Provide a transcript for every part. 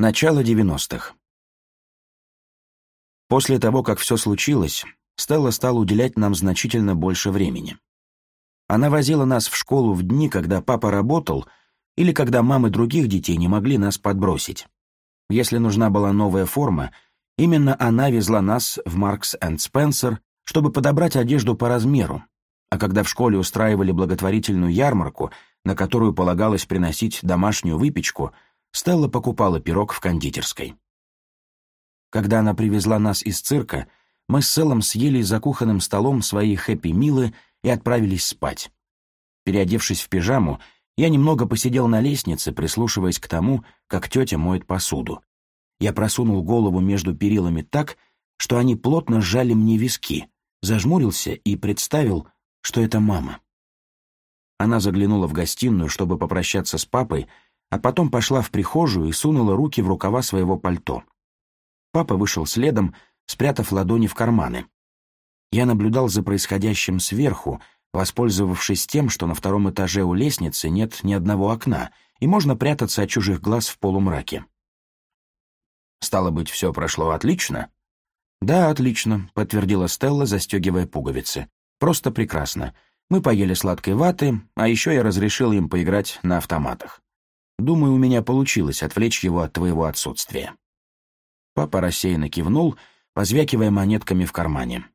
Начало 90-х. После того, как все случилось, Стелла стала уделять нам значительно больше времени. Она возила нас в школу в дни, когда папа работал, или когда мамы других детей не могли нас подбросить. Если нужна была новая форма, именно она везла нас в Маркс энд Спенсер, чтобы подобрать одежду по размеру. А когда в школе устраивали благотворительную ярмарку, на которую полагалось приносить домашнюю выпечку — Стелла покупала пирог в кондитерской. Когда она привезла нас из цирка, мы с Селом съели за кухонным столом свои хэппи-милы и отправились спать. Переодевшись в пижаму, я немного посидел на лестнице, прислушиваясь к тому, как тетя моет посуду. Я просунул голову между перилами так, что они плотно сжали мне виски, зажмурился и представил, что это мама. Она заглянула в гостиную, чтобы попрощаться с папой, а потом пошла в прихожую и сунула руки в рукава своего пальто. Папа вышел следом, спрятав ладони в карманы. Я наблюдал за происходящим сверху, воспользовавшись тем, что на втором этаже у лестницы нет ни одного окна, и можно прятаться от чужих глаз в полумраке. «Стало быть, все прошло отлично?» «Да, отлично», — подтвердила Стелла, застегивая пуговицы. «Просто прекрасно. Мы поели сладкой ваты, а еще я разрешил им поиграть на автоматах». Думаю, у меня получилось отвлечь его от твоего отсутствия». Папа рассеянно кивнул, позвякивая монетками в кармане.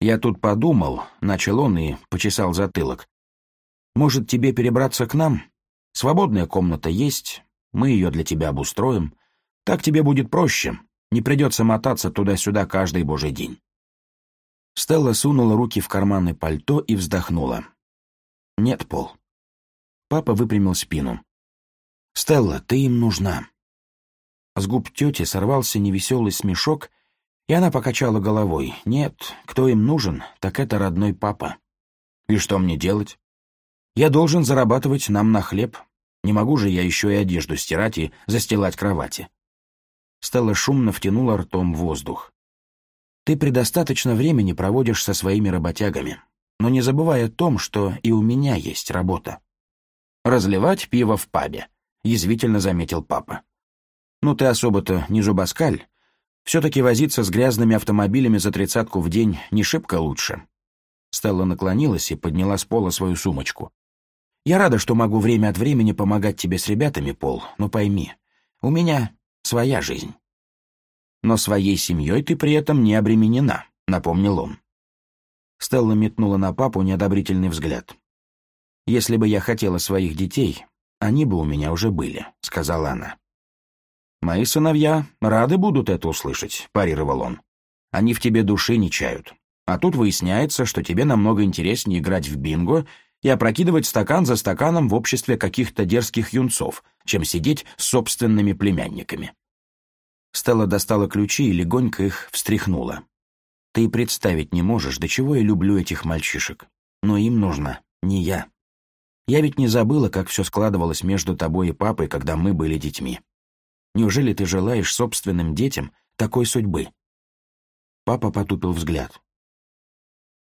«Я тут подумал», — начал он и почесал затылок. «Может, тебе перебраться к нам? Свободная комната есть, мы ее для тебя обустроим. Так тебе будет проще, не придется мотаться туда-сюда каждый божий день». Стелла сунула руки в карманы пальто и вздохнула. «Нет, Пол». Папа выпрямил спину. Стелла, ты им нужна». С губ тети сорвался невеселый смешок, и она покачала головой. «Нет, кто им нужен, так это родной папа. И что мне делать? Я должен зарабатывать нам на хлеб. Не могу же я еще и одежду стирать и застилать кровати». Стелла шумно втянула ртом воздух. «Ты предостаточно времени проводишь со своими работягами, но не забывай о том, что и у меня есть работа. Разливать пиво в пабе», — язвительно заметил папа. «Ну ты особо-то не зубоскаль. Все-таки возиться с грязными автомобилями за тридцатку в день не шибко лучше». Стелла наклонилась и подняла с пола свою сумочку. «Я рада, что могу время от времени помогать тебе с ребятами, Пол, но пойми, у меня своя жизнь». «Но своей семьей ты при этом не обременена», — напомнил он. Стелла метнула на папу неодобрительный взгляд. «Если бы я хотела своих детей, они бы у меня уже были», — сказала она. «Мои сыновья рады будут это услышать», — парировал он. «Они в тебе души не чают. А тут выясняется, что тебе намного интереснее играть в бинго и опрокидывать стакан за стаканом в обществе каких-то дерзких юнцов, чем сидеть с собственными племянниками». Стелла достала ключи и легонько их встряхнула. «Ты представить не можешь, до чего я люблю этих мальчишек. Но им нужно, не я». Я ведь не забыла, как все складывалось между тобой и папой, когда мы были детьми. Неужели ты желаешь собственным детям такой судьбы?» Папа потупил взгляд.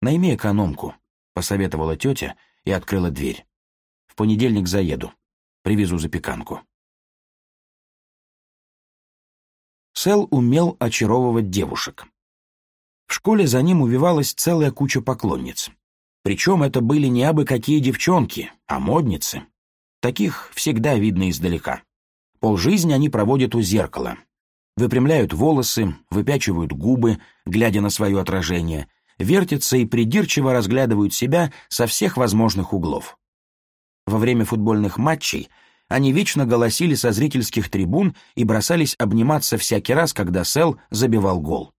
«Найми экономку», — посоветовала тетя и открыла дверь. «В понедельник заеду. Привезу запеканку». Сэл умел очаровывать девушек. В школе за ним увивалась целая куча поклонниц. Причем это были не абы какие девчонки, а модницы. Таких всегда видно издалека. Полжизни они проводят у зеркала. Выпрямляют волосы, выпячивают губы, глядя на свое отражение, вертятся и придирчиво разглядывают себя со всех возможных углов. Во время футбольных матчей они вечно голосили со зрительских трибун и бросались обниматься всякий раз, когда Сел забивал гол.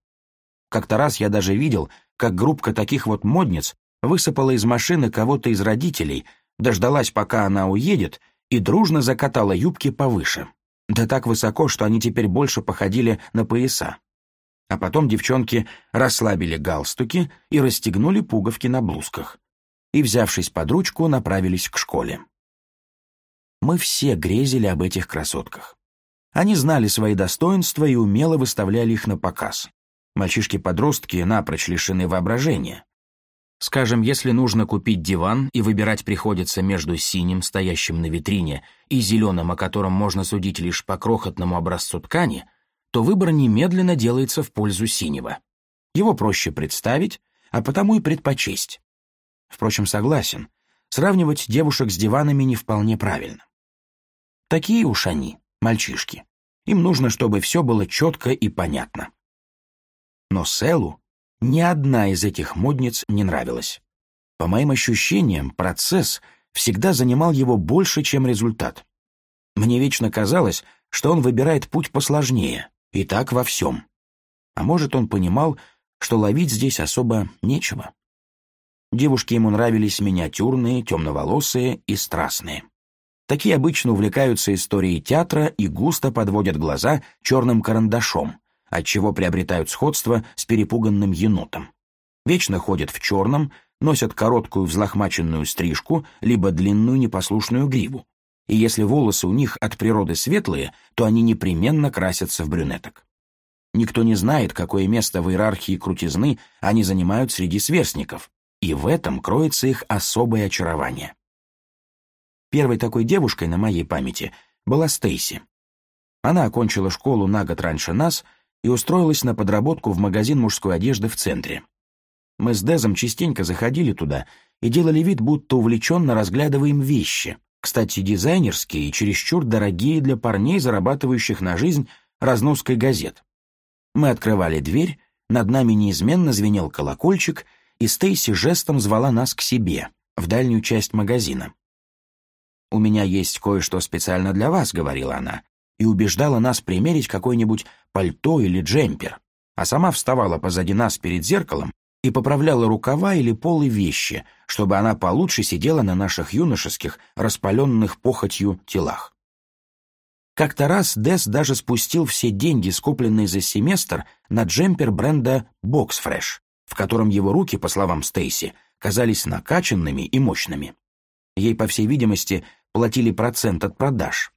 Как-то раз я даже видел, как группка таких вот модниц высыпала из машины кого-то из родителей, дождалась, пока она уедет, и дружно закатала юбки повыше. Да так высоко, что они теперь больше походили на пояса. А потом девчонки расслабили галстуки и расстегнули пуговки на блузках. И, взявшись под ручку, направились к школе. Мы все грезили об этих красотках. Они знали свои достоинства и умело выставляли их на показ. Мальчишки-подростки напрочь лишены воображения. Скажем, если нужно купить диван и выбирать приходится между синим, стоящим на витрине, и зеленым, о котором можно судить лишь по крохотному образцу ткани, то выбор немедленно делается в пользу синего. Его проще представить, а потому и предпочесть. Впрочем, согласен, сравнивать девушек с диванами не вполне правильно. Такие уж они, мальчишки. Им нужно, чтобы все было четко и понятно. Но Селу ни одна из этих модниц не нравилась. По моим ощущениям, процесс всегда занимал его больше, чем результат. Мне вечно казалось, что он выбирает путь посложнее, и так во всем. А может, он понимал, что ловить здесь особо нечего. Девушки ему нравились миниатюрные, темноволосые и страстные. Такие обычно увлекаются историей театра и густо подводят глаза черным карандашом, отчего приобретают сходство с перепуганным енотом. Вечно ходят в черном, носят короткую взлохмаченную стрижку, либо длинную непослушную гриву. И если волосы у них от природы светлые, то они непременно красятся в брюнеток. Никто не знает, какое место в иерархии крутизны они занимают среди сверстников, и в этом кроется их особое очарование. Первой такой девушкой на моей памяти была Стейси. Она окончила школу на год раньше нас — и устроилась на подработку в магазин мужской одежды в центре. Мы с Дезом частенько заходили туда и делали вид, будто увлеченно разглядываем вещи. Кстати, дизайнерские и чересчур дорогие для парней, зарабатывающих на жизнь разноской газет. Мы открывали дверь, над нами неизменно звенел колокольчик, и Стейси жестом звала нас к себе, в дальнюю часть магазина. «У меня есть кое-что специально для вас», — говорила она и убеждала нас примерить какое-нибудь пальто или джемпер, а сама вставала позади нас перед зеркалом и поправляла рукава или полы вещи, чтобы она получше сидела на наших юношеских, распаленных похотью телах. Как-то раз Дес даже спустил все деньги, скопленные за семестр, на джемпер бренда «Боксфреш», в котором его руки, по словам Стейси, казались накачанными и мощными. Ей, по всей видимости, платили процент от продаж.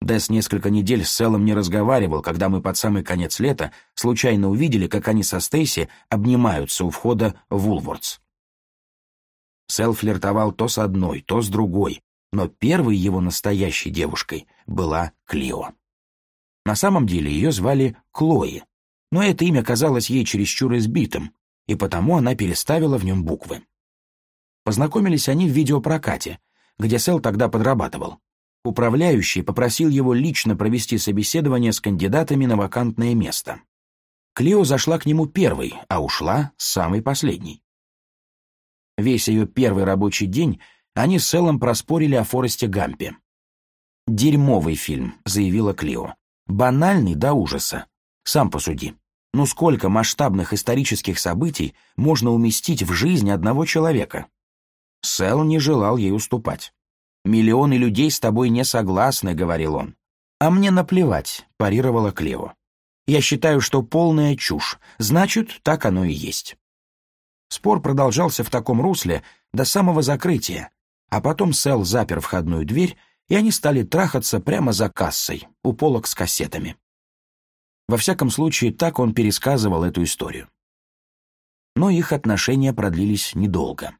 Дэс несколько недель с Селом не разговаривал, когда мы под самый конец лета случайно увидели, как они со Стейси обнимаются у входа в Улвордс. Сэл флиртовал то с одной, то с другой, но первой его настоящей девушкой была Клио. На самом деле ее звали Клои, но это имя казалось ей чересчур избитым, и потому она переставила в нем буквы. Познакомились они в видеопрокате, где Сэл тогда подрабатывал. Управляющий попросил его лично провести собеседование с кандидатами на вакантное место. Клео зашла к нему первой, а ушла самой последней. Весь ее первый рабочий день они с Эллом проспорили о Форесте Гампе. «Дерьмовый фильм», — заявила Клео, «Банальный до ужаса. Сам посуди. Ну сколько масштабных исторических событий можно уместить в жизнь одного человека?» Сэл не желал ей уступать. «Миллионы людей с тобой не согласны», — говорил он. «А мне наплевать», — парировала Клео. «Я считаю, что полная чушь. Значит, так оно и есть». Спор продолжался в таком русле до самого закрытия, а потом Сэл запер входную дверь, и они стали трахаться прямо за кассой, у полок с кассетами. Во всяком случае, так он пересказывал эту историю. Но их отношения продлились недолго.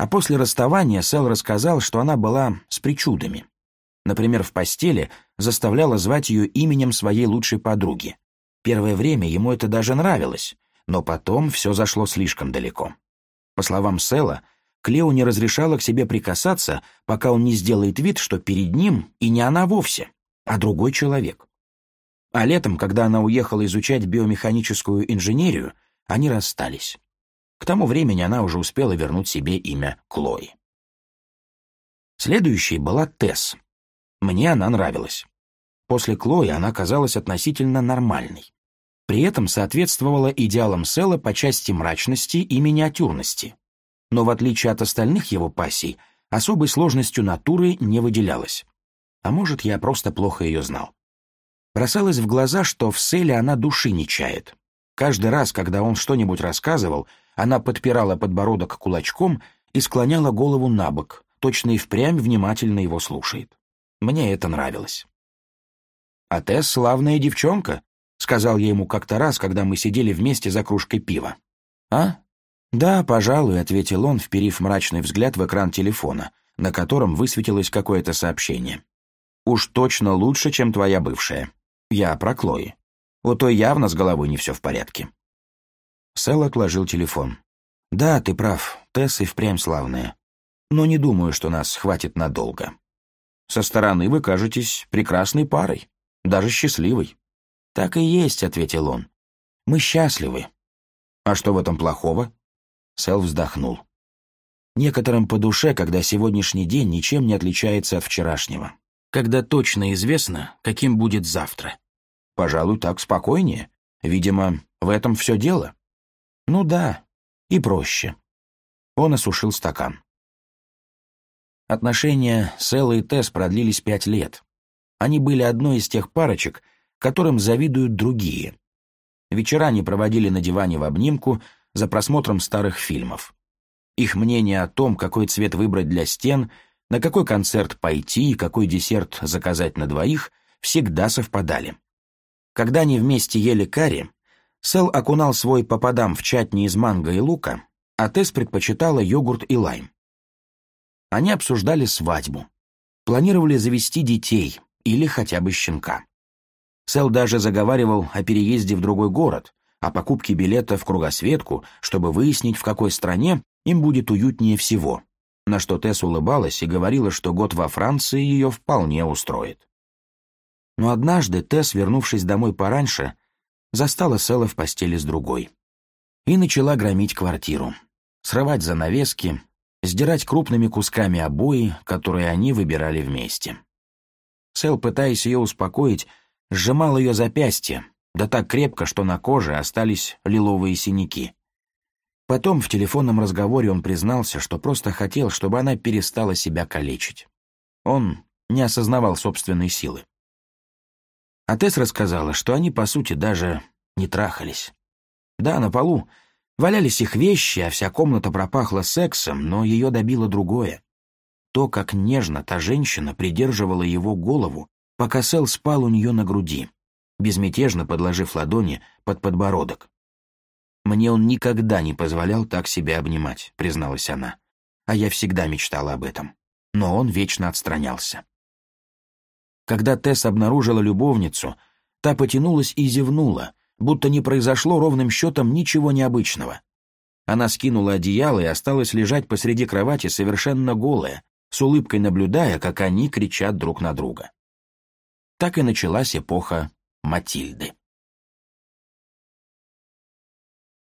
А после расставания Сэл рассказал, что она была с причудами. Например, в постели заставляла звать ее именем своей лучшей подруги. Первое время ему это даже нравилось, но потом все зашло слишком далеко. По словам Сэла, Клео не разрешала к себе прикасаться, пока он не сделает вид, что перед ним и не она вовсе, а другой человек. А летом, когда она уехала изучать биомеханическую инженерию, они расстались. К тому времени она уже успела вернуть себе имя Клой. Следующей была Тесс. Мне она нравилась. После Клои она казалась относительно нормальной. При этом соответствовала идеалам Села по части мрачности и миниатюрности. Но в отличие от остальных его пассий, особой сложностью натуры не выделялась. А может, я просто плохо ее знал. Бросалось в глаза, что в Селе она души не чает. Каждый раз, когда он что-нибудь рассказывал, она подпирала подбородок кулачком и склоняла голову на бок, точно и впрямь внимательно его слушает. Мне это нравилось. «А ты славная девчонка», — сказал я ему как-то раз, когда мы сидели вместе за кружкой пива. «А?» «Да, пожалуй», — ответил он, вперив мрачный взгляд в экран телефона, на котором высветилось какое-то сообщение. «Уж точно лучше, чем твоя бывшая. Я про Клои. У той явно с головой не все в порядке». Сэл отложил телефон. «Да, ты прав, Тесс и впрямь славные. Но не думаю, что нас хватит надолго. Со стороны вы кажетесь прекрасной парой, даже счастливой». «Так и есть», — ответил он. «Мы счастливы». «А что в этом плохого?» Сэл вздохнул. «Некоторым по душе, когда сегодняшний день ничем не отличается от вчерашнего. Когда точно известно, каким будет завтра». «Пожалуй, так спокойнее. Видимо, в этом все дело». Ну да, и проще. Он осушил стакан. Отношения с Эллой и Тесс продлились пять лет. Они были одной из тех парочек, которым завидуют другие. Вечера они проводили на диване в обнимку за просмотром старых фильмов. Их мнение о том, какой цвет выбрать для стен, на какой концерт пойти и какой десерт заказать на двоих, всегда совпадали. Когда они вместе ели карри, Сэл окунал свой попадам в чатни из манго и лука, а Тесс предпочитала йогурт и лайм. Они обсуждали свадьбу. Планировали завести детей или хотя бы щенка. Сэл даже заговаривал о переезде в другой город, о покупке билета в кругосветку, чтобы выяснить, в какой стране им будет уютнее всего. На что Тесс улыбалась и говорила, что год во Франции ее вполне устроит. Но однажды Тесс, вернувшись домой пораньше, застала Села в постели с другой. И начала громить квартиру. Срывать занавески, сдирать крупными кусками обои, которые они выбирали вместе. Сэл, пытаясь ее успокоить, сжимал ее запястье, да так крепко, что на коже остались лиловые синяки. Потом в телефонном разговоре он признался, что просто хотел, чтобы она перестала себя калечить. Он не осознавал собственной силы. А Тесс рассказала, что они, по сути, даже не трахались. Да, на полу валялись их вещи, а вся комната пропахла сексом, но ее добило другое. То, как нежно та женщина придерживала его голову, пока Сэл спал у нее на груди, безмятежно подложив ладони под подбородок. «Мне он никогда не позволял так себя обнимать», — призналась она. «А я всегда мечтала об этом. Но он вечно отстранялся. Когда Тесс обнаружила любовницу, та потянулась и зевнула, будто не произошло ровным счетом ничего необычного. Она скинула одеяло и осталась лежать посреди кровати совершенно голая, с улыбкой наблюдая, как они кричат друг на друга. Так и началась эпоха Матильды.